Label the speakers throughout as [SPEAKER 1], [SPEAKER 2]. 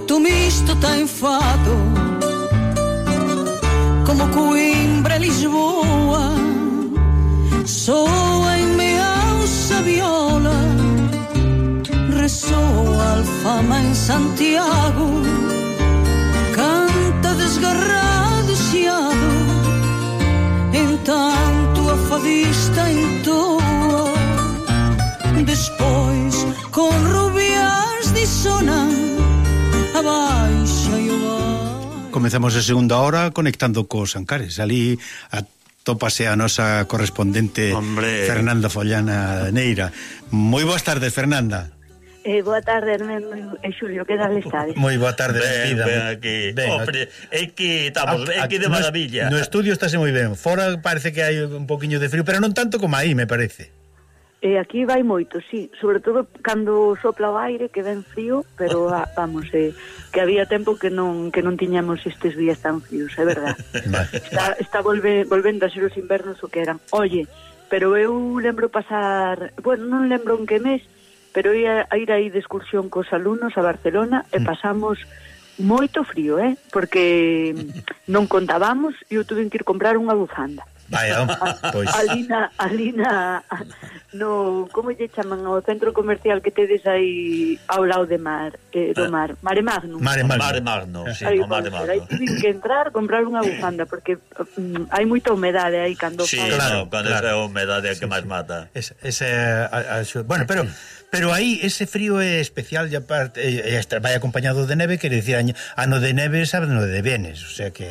[SPEAKER 1] tutto misto t'ha infato come Coimbra e Lisboa soa in mia ossa viola resoa alfama in Santiago canta desgarrado siado intanto a fadista intoa despois con rubias di sonar e.
[SPEAKER 2] Comezamos a segunda hora conectando cos Ancares. Ali atópase a nosa correspondente
[SPEAKER 3] Hombre.
[SPEAKER 2] Fernanda Follana Neira. Moi boas tardes, Fernanda.
[SPEAKER 4] Eh, boa tarde, Hermendo e Xulio, que tal estades?
[SPEAKER 2] Moi boa tarde,
[SPEAKER 3] ben,
[SPEAKER 2] vida.
[SPEAKER 3] Ben, aquí.
[SPEAKER 2] Ben,
[SPEAKER 3] Hombre, é que estamos, é que de maravilla.
[SPEAKER 2] No, no estudio estáse moi ben. Fora parece que hai un poquinho de frío, pero non tanto como aí, me parece.
[SPEAKER 4] E aquí vai moito, sí, sobre todo cando sopla o aire que ven frío, pero ah, vamos, eh, que había tempo que non que non tiñamos estes días tan fríos, é
[SPEAKER 2] verdade.
[SPEAKER 4] está está volve, volvendo a ser os invernos o que eran. Oye, pero eu lembro pasar, bueno, non lembro en que mes, pero ia a ir aí de excursión cos alumnos a Barcelona e mm. pasamos moito frío, eh, porque non contábamos e eu tuve que ir comprar unha bufanda.
[SPEAKER 2] Vaya, pois.
[SPEAKER 4] Alina, Alina, no, como lle chaman ao centro comercial que tedes aí ao lado de mar, eh, do ah. mar, Mare Magnum.
[SPEAKER 2] Mare Magnum,
[SPEAKER 3] Mare Magnum, sí,
[SPEAKER 4] aí,
[SPEAKER 3] no, Mare
[SPEAKER 4] pois, Magnum.
[SPEAKER 3] Aí
[SPEAKER 4] tive que entrar, comprar unha bufanda, porque mm, hai moita humedade aí cando
[SPEAKER 3] Sí,
[SPEAKER 4] fai.
[SPEAKER 2] claro,
[SPEAKER 3] cando
[SPEAKER 2] claro.
[SPEAKER 3] esa humedade é sí, que máis mata.
[SPEAKER 2] Ese, ese a, a, bueno, pero... Pero aí ese frío é especial e aparte vai acompañado de neve, quer dicir, ano de neve sabe no de bienes, o sea que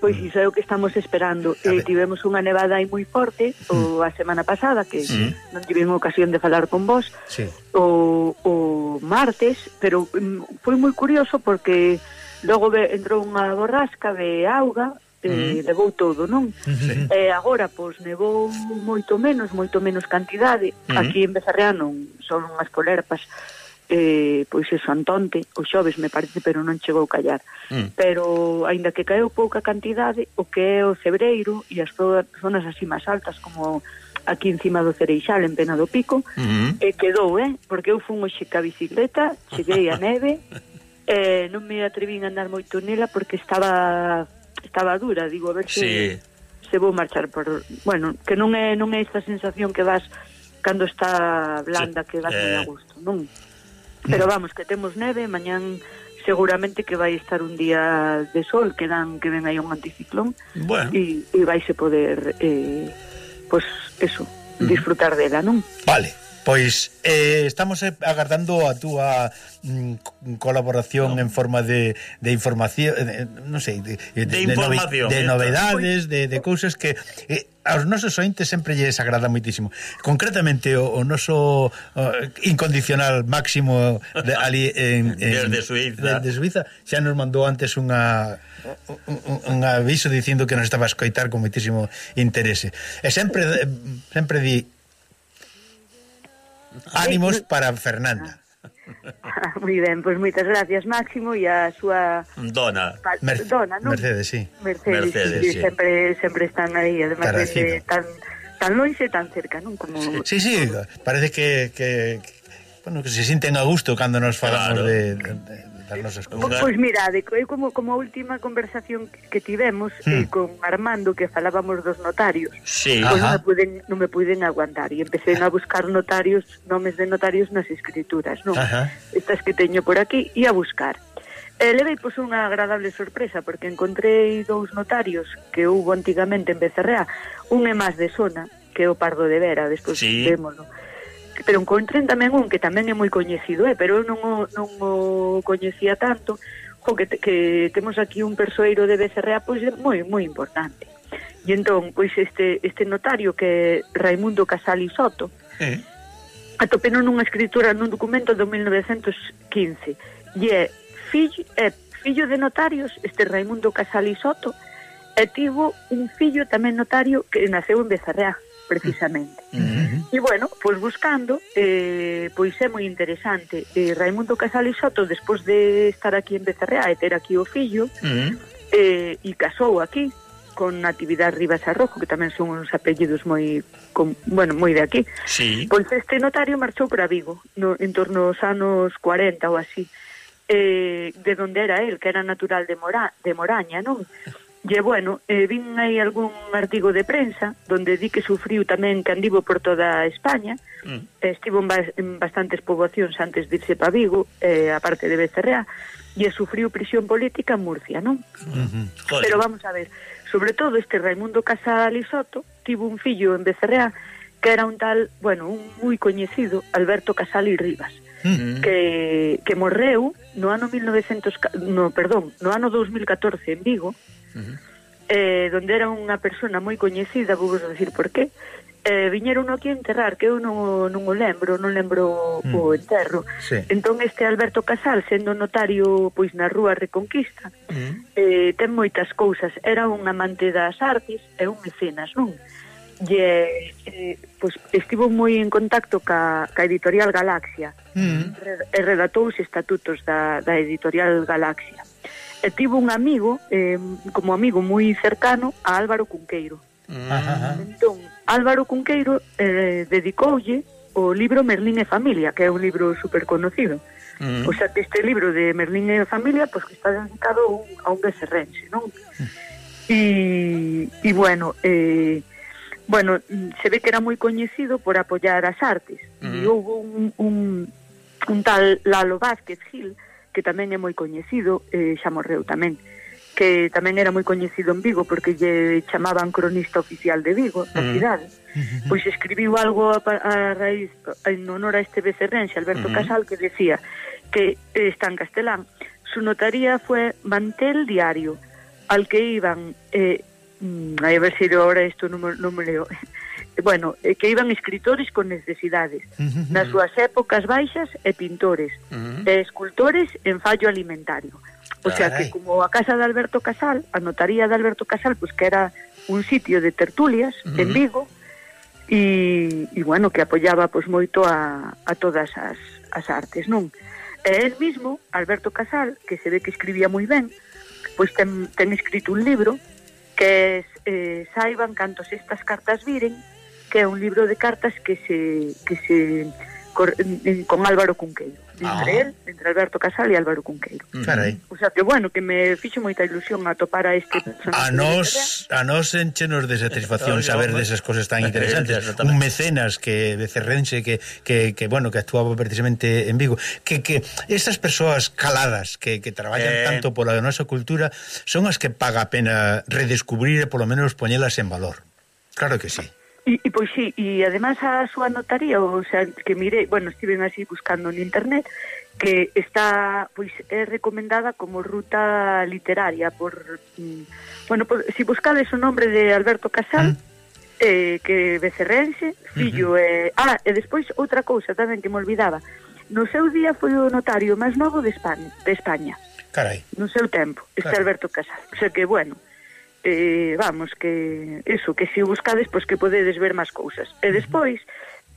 [SPEAKER 4] Pois mm. iso é o que estamos esperando.
[SPEAKER 2] A
[SPEAKER 4] eh,
[SPEAKER 2] ver.
[SPEAKER 4] tivemos unha nevada aí moi forte mm. o a semana pasada que non tivemos ocasión de falar con vos.
[SPEAKER 2] Sí.
[SPEAKER 4] O, o martes, pero mm, foi moi curioso porque logo ve, entrou unha borrasca de auga e levou todo, non?
[SPEAKER 2] Sí.
[SPEAKER 4] Eh, agora, pois, nevou moito menos, moito menos cantidade. Mm. Aquí en Bezarreá non son unhas polerpas, eh, pois é Santonte, o xoves me parece, pero non chegou a callar.
[SPEAKER 3] Mm.
[SPEAKER 4] Pero, aínda que caeu pouca cantidade, o que é o Cebreiro e as zonas así máis altas, como aquí encima do Cereixal, en Pena do Pico,
[SPEAKER 3] mm -hmm.
[SPEAKER 4] e eh, quedou, eh? Porque eu fun hoxe ca bicicleta, cheguei a neve, eh, non me atrevín a andar moito nela porque estaba estaba dura, digo, a ver
[SPEAKER 3] sí.
[SPEAKER 4] se, se vou marchar por... Bueno, que non é, non é esta sensación que vas cando está blanda,
[SPEAKER 3] sí.
[SPEAKER 4] que vas
[SPEAKER 3] eh...
[SPEAKER 4] a gusto, non? Pero vamos, que temos neve, mañán seguramente que vai estar un día de sol, que dan que ven aí un anticiclón
[SPEAKER 3] bueno.
[SPEAKER 4] e, e vaise poder eh, pois pues, eso, disfrutar dela, non?
[SPEAKER 2] Vale. Pois eh, estamos eh, agardando a túa mm, colaboración no. en forma de, de información, eh, eh, non sei, de,
[SPEAKER 3] de, de, información,
[SPEAKER 2] de,
[SPEAKER 3] de
[SPEAKER 2] novedades, pois. de, de cousas que eh, aos nosos ointes sempre lles agrada moitísimo. Concretamente o, o noso o, incondicional máximo de, ali en, en
[SPEAKER 3] desde Suiza.
[SPEAKER 2] Desde Suiza xa nos mandou antes unha un, un aviso dicindo que nos estaba a escoitar con moitísimo interese. E sempre sempre di Ánimos para Fernanda.
[SPEAKER 4] Muy ben, pois pues moitas gracias Máximo e a súa
[SPEAKER 3] dona,
[SPEAKER 2] Mer
[SPEAKER 4] dona ¿no?
[SPEAKER 2] Mercedes, sí.
[SPEAKER 4] Mercedes,
[SPEAKER 3] Mercedes
[SPEAKER 4] sí,
[SPEAKER 3] sí.
[SPEAKER 4] sempre sempre están aí, además de tan tan lonxe, tan cerca, non? Como
[SPEAKER 2] Sí, sí, parece que, que, que bueno, que se sinten a gusto cando nos falamos
[SPEAKER 3] claro.
[SPEAKER 2] de, de, de darnos
[SPEAKER 4] as
[SPEAKER 2] cousas.
[SPEAKER 4] Pois mirade, eu como, como a última conversación que tivemos eh,
[SPEAKER 2] hmm.
[SPEAKER 4] eh, con Armando, que falábamos dos notarios,
[SPEAKER 3] sí.
[SPEAKER 4] pois
[SPEAKER 2] Ajá.
[SPEAKER 4] non me, puden, non me puden aguantar, e empecé a buscar notarios, nomes de notarios nas escrituras, non?
[SPEAKER 2] Ajá.
[SPEAKER 4] Estas que teño por aquí, e a buscar. Eh, e levei pois unha agradable sorpresa porque encontrei dous notarios que houve antigamente en Becerrea, un é máis de zona, que é o Pardo de Vera, despois
[SPEAKER 3] sí.
[SPEAKER 4] vémolo. Sí pero encontren tamén un que tamén é moi coñecido, eh, pero eu non o, non o coñecía tanto, jo, que, que temos aquí un persoeiro de Becerrea pois moi moi importante. E entón, pois este este notario que é Raimundo Casali Soto,
[SPEAKER 3] eh.
[SPEAKER 4] atopeno nunha escritura nun documento de 1915. E é fillo, é fillo de notarios, este Raimundo Casali Soto, e tivo un fillo tamén notario que naceu en Bezarreá, precisamente. Uh -huh. E bueno, pois buscando, eh, pois é moi interesante. Eh, Raimundo Casal Soto, despois de estar aquí en Bezarreá e ter aquí o fillo,
[SPEAKER 3] uh -huh.
[SPEAKER 4] eh, e casou aquí, con Natividad Rivas Arrojo, que tamén son uns apellidos moi con, bueno, moi de aquí.
[SPEAKER 3] Sí.
[SPEAKER 4] Pois este notario marchou para Vigo, no, en torno aos anos 40 ou así. Eh, de donde era el, que era natural de Mora, de Moraña, non? E bueno, eh, vin aí algún artigo de prensa donde di que sufriu tamén candivo por toda España. Mm. Eh, estivo en, ba en bastantes poboacións antes de irse para Vigo, eh, aparte de Becerrea, e eh, sufriu prisión política en Murcia, non? Mm -hmm. Pero vamos a ver, sobre todo este Raimundo Casal Soto tivo un fillo en Becerrea que era un tal, bueno, un moi coñecido, Alberto Casal y Rivas mm. que, que morreu no ano 1900, no, perdón, no ano 2014 en Vigo, Uh -huh. eh, donde era unha persona moi coñecida, vou vos decir por qué, eh, viñeron aquí a enterrar, que eu non, non o lembro, non lembro mm. o enterro. Sí. Entón este Alberto Casal, sendo notario pois na Rúa Reconquista, mm. eh, ten moitas cousas. Era un amante das artes e un mecenas, non? Mm e, eh, pois, estivo moi en contacto ca, ca editorial Galaxia mm. E redactou os estatutos da, da editorial Galaxia e tivo un amigo eh, como amigo moi cercano a Álvaro Cunqueiro mm. entón Álvaro Cunqueiro eh, dedicoulle o libro Merlín e Familia que é un libro super conocido mm. o sea que este libro de Merlín e Familia pois que está dedicado un, a un becerrense non? Mm. E, e bueno eh, bueno, mm, se ve que era moi coñecido por apoiar as artes. Uh -huh. E houve un, un, un tal Lalo Vázquez Gil, que tamén é moi coñecido, eh, xa morreu tamén, que tamén era moi coñecido en Vigo porque lle chamaban cronista oficial de Vigo, da cidade. Uh -huh. Pois escribiu algo a, a raíz en honor a este becerrense, Alberto uh -huh. Casal, que decía que eh, está en castelán. Su notaría fue mantel diario, al que iban eh, mm, a ver se ahora isto non, non me leo bueno, que iban escritores con necesidades uh -huh. nas súas épocas baixas e pintores uh -huh. e escultores en fallo alimentario o sea que como a casa de Alberto Casal a notaría de Alberto Casal pues que era un sitio de tertulias uh -huh. en mm-hmm. Vigo e, e bueno, que apoiaba pois moito a, a todas as, as artes, non? E el mismo, Alberto Casal, que se ve que escribía moi ben, pois ten, ten escrito un libro que eh, saiban cantos estas cartas viren, que é un libro de cartas que se, que se con Álvaro Cunqueiro. Ah. entre ah. él, entre Alberto Casal e Álvaro Cunqueiro. Mm.
[SPEAKER 2] Carai.
[SPEAKER 4] O sea que, bueno, que me fixo moita ilusión atopar a este
[SPEAKER 2] personaje. A nos, a nos enchenos de satisfacción saber desas cosas tan interesantes. Un mecenas que becerrense que, que, que, bueno, que actuaba precisamente en Vigo. Que, que esas persoas caladas que, que traballan eh. tanto pola nosa cultura son as que paga a pena redescubrir e polo menos poñelas en valor. Claro que sí.
[SPEAKER 4] E, e pois sí, e además a súa notaría, o sea, que mirei, bueno, estiven así buscando en internet, que está, pois, é recomendada como ruta literaria por, mm, bueno, por, si buscades o nombre de Alberto Casal, ¿Mm? eh, que becerrense, fillo, uh -huh. eh, ah, e despois outra cousa tamén que me olvidaba, no seu día foi o notario máis novo de España, de España.
[SPEAKER 2] Carai.
[SPEAKER 4] No seu tempo, este Carai. Alberto Casal. O sea que, bueno, eh, vamos, que eso, que se buscades, pois que podedes ver máis cousas. E despois,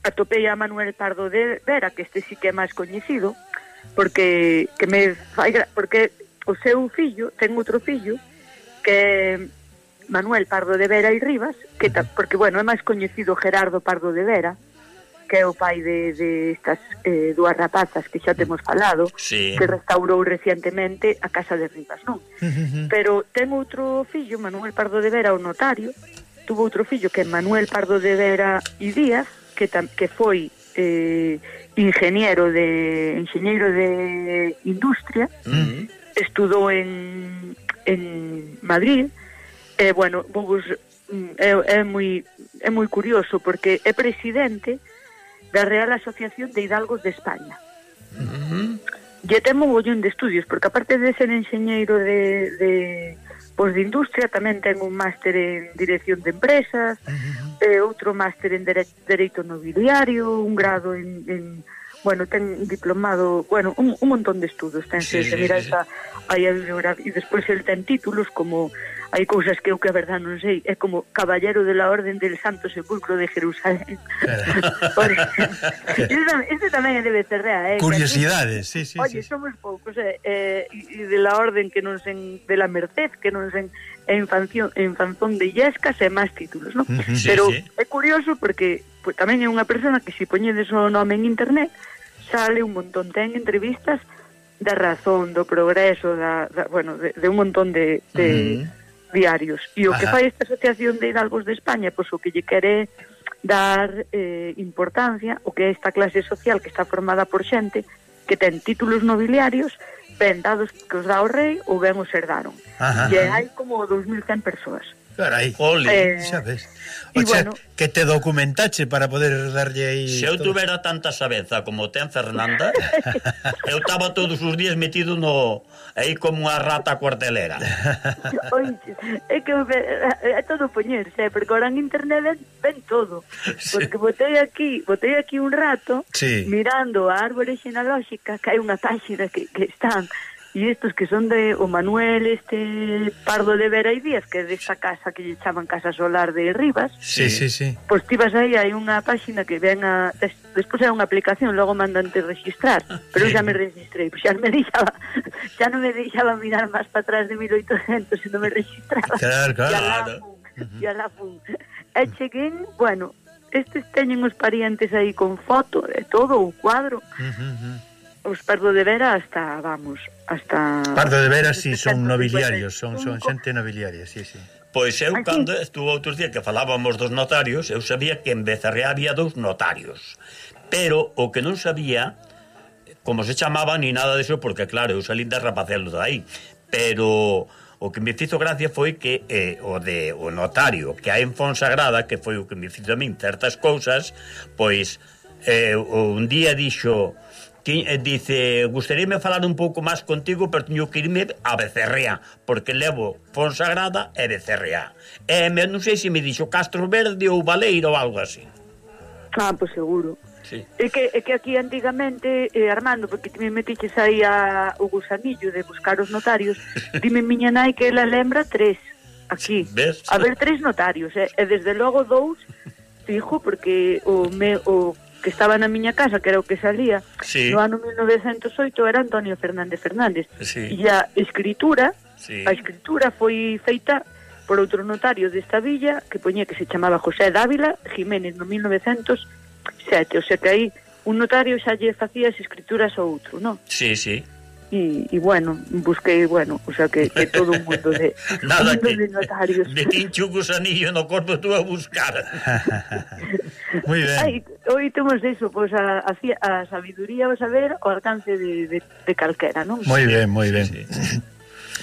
[SPEAKER 4] atopei a Manuel Pardo de Vera, que este sí que é máis coñecido, porque que me fai, porque o seu fillo, ten outro fillo, que Manuel Pardo de Vera e Rivas, que ta, porque, bueno, é máis coñecido Gerardo Pardo de Vera, que é o pai de, de estas eh, dúas rapazas que xa temos falado,
[SPEAKER 3] sí.
[SPEAKER 4] que restaurou recientemente a casa de Rivas, non? Uh -huh. Pero ten outro fillo, Manuel Pardo de Vera, o notario, tuvo outro fillo que é Manuel Pardo de Vera e Díaz, que, tam, que foi eh, ingeniero de enxeñeiro de industria, uh -huh. estudou en, en Madrid, e, eh, bueno, vos, mm, é, é moi é moi curioso porque é presidente da Real Asociación de Hidalgos de España. Uh -huh. Lle temo mogollón de estudios, porque aparte de ser enxeñeiro de, de pois de industria tamén ten un máster en dirección de empresas, uh -huh. eh, outro máster en dere dereito nobiliario, un grado en, en bueno, ten diplomado, bueno, un, un montón de estudos, ten sí, se sí, mira sí. esa aí a bibliografía e despois el ten títulos como hai cousas que eu que a verdad non sei, é como caballero de la orden del Santo Sepulcro de Jerusalén. Por este tamén é de Becerrea, eh.
[SPEAKER 2] Curiosidades, sí, sí,
[SPEAKER 4] Oye,
[SPEAKER 2] sí.
[SPEAKER 4] somos poucos, eh, eh de la orden que non sen de la Merced, que non sen en fanzón, en fanzón de yescas e máis títulos, non? Sí, Pero sí. é curioso porque pues, tamén é unha persona que se poñedes o nome en internet sale un montón, ten entrevistas da razón, do progreso, da, da bueno, de, de un montón de, de uh -huh diarios. E o
[SPEAKER 2] Ajá.
[SPEAKER 4] que fai esta Asociación de Hidalgos de España, pois o que lle quere dar eh, importancia o que é esta clase social que está formada por xente que ten títulos nobiliarios ben dados que os dá o rei ou ben os herdaron.
[SPEAKER 2] Ajá.
[SPEAKER 4] E hai como 2.100 persoas.
[SPEAKER 2] Carai,
[SPEAKER 3] ole,
[SPEAKER 4] eh,
[SPEAKER 2] xa ves. O sea,
[SPEAKER 4] bueno,
[SPEAKER 2] que te documentache para poder darlle aí...
[SPEAKER 3] Se eu
[SPEAKER 2] todo.
[SPEAKER 3] tuvera tanta sabeza como ten Fernanda, eu estaba todos os días metido no aí como unha rata cuartelera.
[SPEAKER 4] Oiche, é que é todo poñerse, eh, porque ahora en internet ven todo. Porque sí. botei aquí, botei aquí un rato
[SPEAKER 2] sí.
[SPEAKER 4] mirando a árbore xenolóxica, que hai unha páxina que, que están E estos que son de o Manuel, este Pardo de Vera e Díaz, que é desta casa que lle chaman Casa Solar de Rivas.
[SPEAKER 2] Sí, sí, sí.
[SPEAKER 4] Pois ti vas aí, hai unha páxina que ven a... Des, despois hai unha aplicación, logo mandante registrar. Pero xa me registrei, pois xa me deixaba... Xa non me deixaba mirar máis para atrás de 1800 se non me registraba.
[SPEAKER 2] Claro, claro.
[SPEAKER 4] E alá fun. E alá fun. E bueno, estes teñen os parientes aí con foto, e todo, o cuadro.
[SPEAKER 2] Uh -huh, uh -huh
[SPEAKER 4] os Pardo de Vera hasta, vamos, hasta...
[SPEAKER 2] Pardo de Vera si sí, son nobiliarios, son, son xente nobiliaria, sí, sí.
[SPEAKER 3] Pois eu,
[SPEAKER 4] Aquí.
[SPEAKER 3] cando estuvo outros días que falábamos dos notarios, eu sabía que en Becerrea había dous notarios. Pero o que non sabía como se chamaba ni nada de eso, porque claro, eu salín de rapacelos de aí. Pero o que me fizo gracia foi que eh, o de o notario que hai en Fonsagrada, que foi o que me fizo a min certas cousas, pois eh, un día dixo que, eh, dice, gustaríame falar un pouco máis contigo, pero teño que irme a Becerrea, porque levo Fonsagrada e Becerrea. E me, non sei se me dixo Castro Verde ou Valeiro ou algo así.
[SPEAKER 4] Ah, pois pues seguro.
[SPEAKER 3] Sí.
[SPEAKER 4] É que, é que aquí antigamente, eh, Armando, porque ti me metiches aí a, o gusanillo de buscar os notarios, dime miña nai que ela lembra tres aquí.
[SPEAKER 3] Ves?
[SPEAKER 4] A ver, tres notarios, eh? e desde logo dous fijo, porque o, me, o que estaba na miña casa, que era o que salía,
[SPEAKER 3] sí.
[SPEAKER 4] no ano 1908 era Antonio Fernández Fernández.
[SPEAKER 3] Sí.
[SPEAKER 4] E a escritura,
[SPEAKER 3] sí.
[SPEAKER 4] a escritura foi feita por outro notario desta villa que poñía que se chamaba José Dávila Jiménez no 1907, o sea que aí un notario xa lle facía as escrituras ao outro, non?
[SPEAKER 3] Sí, sí
[SPEAKER 4] e, e bueno, busquei, bueno, o sea que, que todo un mundo de
[SPEAKER 3] Nada
[SPEAKER 4] mundo
[SPEAKER 3] que,
[SPEAKER 4] de notarios.
[SPEAKER 3] De tincho un gusanillo no corpo tú a buscar.
[SPEAKER 2] Muy ben.
[SPEAKER 4] Ai, hoy temos eso, pois pues, a, a, a sabiduría, o saber, o alcance de, de, de calquera, non?
[SPEAKER 2] Moi ben, moi ben.
[SPEAKER 3] Sí, sí.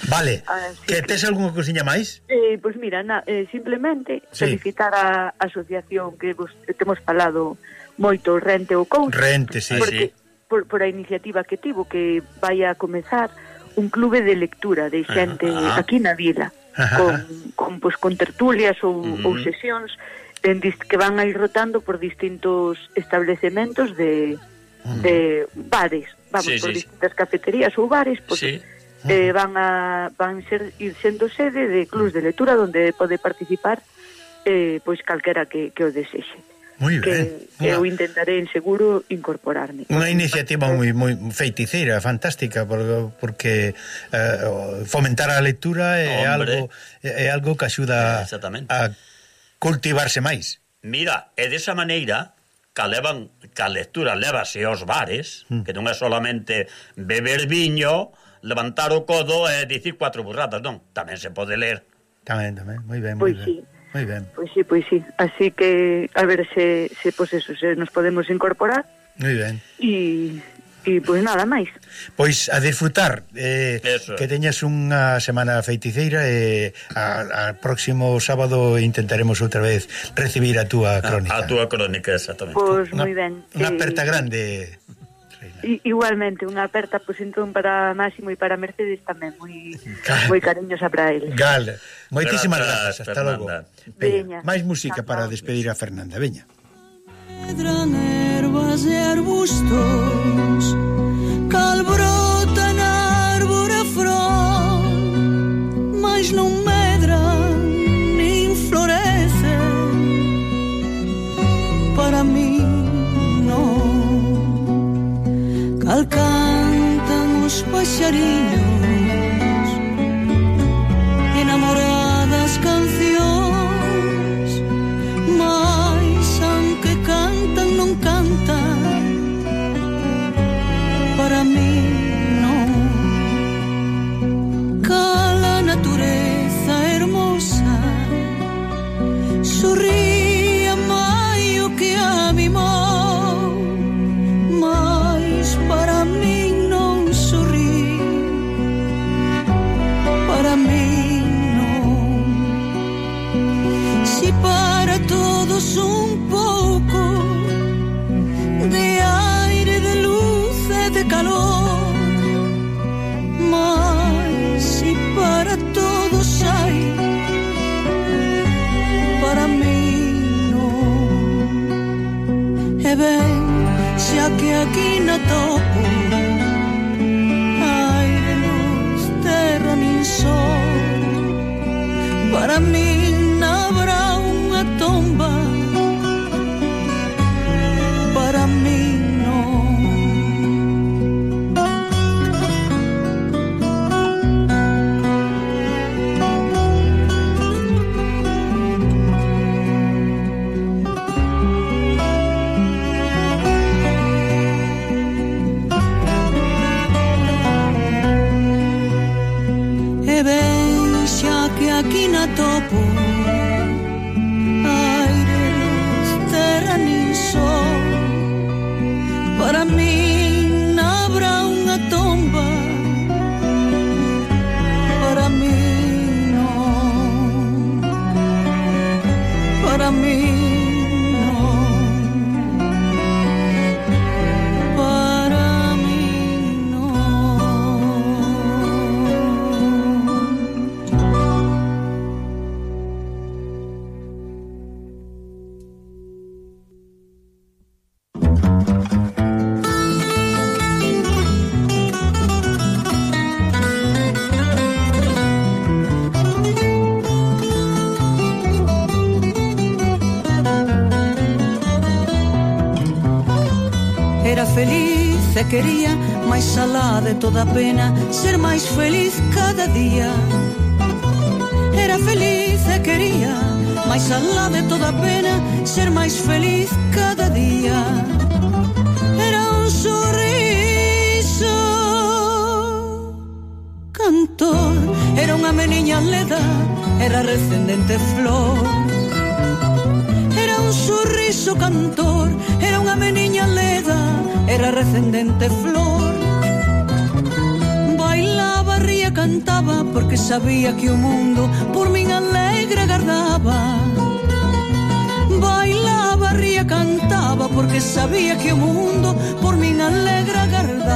[SPEAKER 2] Vale,
[SPEAKER 4] Así
[SPEAKER 2] que tes algunha cousiña máis?
[SPEAKER 4] Eh, pois pues mira, na, eh, simplemente
[SPEAKER 2] sí.
[SPEAKER 4] felicitar a asociación que vos, temos falado moito, Rente ou Couto.
[SPEAKER 2] Rente, sí,
[SPEAKER 4] porque, sí por, por a iniciativa que tivo que vai a comezar un clube de lectura de xente
[SPEAKER 3] ah,
[SPEAKER 4] aquí na vila con, con, pois, con tertulias ou,
[SPEAKER 3] uh -huh.
[SPEAKER 4] ou sesións en que van a ir rotando por distintos establecementos de, uh -huh. de bares vamos,
[SPEAKER 3] sí,
[SPEAKER 4] por
[SPEAKER 3] sí,
[SPEAKER 4] distintas cafeterías ou bares pois,
[SPEAKER 3] sí.
[SPEAKER 4] Eh, van a van ser ir sendo sede de clubs de lectura onde pode participar eh, pois calquera que, que o desexe.
[SPEAKER 2] Uh Moi ben.
[SPEAKER 4] Que eu intentaré en seguro incorporarme.
[SPEAKER 2] Unha iniciativa moi moi feiticeira, fantástica, porque eh, fomentar a lectura é
[SPEAKER 3] Hombre.
[SPEAKER 2] algo é algo que axuda a cultivarse máis.
[SPEAKER 3] Mira, e desa maneira que levan que a lectura levase aos bares,
[SPEAKER 2] mm.
[SPEAKER 3] que non é solamente beber viño, levantar o codo e dicir cuatro burradas, non, tamén se pode ler.
[SPEAKER 2] Tamén, tamén, moi ben, moi
[SPEAKER 4] pois
[SPEAKER 2] ben.
[SPEAKER 4] Sí.
[SPEAKER 2] Moi ben.
[SPEAKER 4] Pois sí, pois sí. Así que a ver se, se pois eso, se nos podemos incorporar.
[SPEAKER 2] Moi ben.
[SPEAKER 4] E E pois nada máis.
[SPEAKER 2] Pois a disfrutar eh,
[SPEAKER 3] Eso.
[SPEAKER 2] que teñas unha semana feiticeira e eh, a, a próximo sábado intentaremos outra vez recibir a túa crónica.
[SPEAKER 3] A, a túa crónica, exactamente.
[SPEAKER 4] Pois moi ben.
[SPEAKER 2] Unha
[SPEAKER 4] eh,
[SPEAKER 2] aperta grande. Leila.
[SPEAKER 4] I, igualmente, unha aperta pois, entón para Máximo e para Mercedes tamén, moi,
[SPEAKER 2] Gal.
[SPEAKER 4] moi cariñosa para eles.
[SPEAKER 2] Gal, moitísimas
[SPEAKER 3] grazas,
[SPEAKER 2] hasta logo. Veña, máis música para despedir a Fernanda, veña.
[SPEAKER 1] Pedra, nervas e arbustos, calbrón Alcantan os paxariños e ben xa que aquí no topo aire, luz, terra nin sol. Para mí 都不。quería máis alá de toda pena ser máis feliz cada día. Era feliz e quería máis alá de toda pena ser máis feliz cada día. Era un sorriso cantor era unha meniña leda era recendente flor. Era un sorriso cantor era unha meniña leda era recendente flor. Bailaba, ría, cantaba, porque sabía que o mundo por min alegre agardaba. Bailaba, ría, cantaba, porque sabía que o mundo por min alegre agardaba.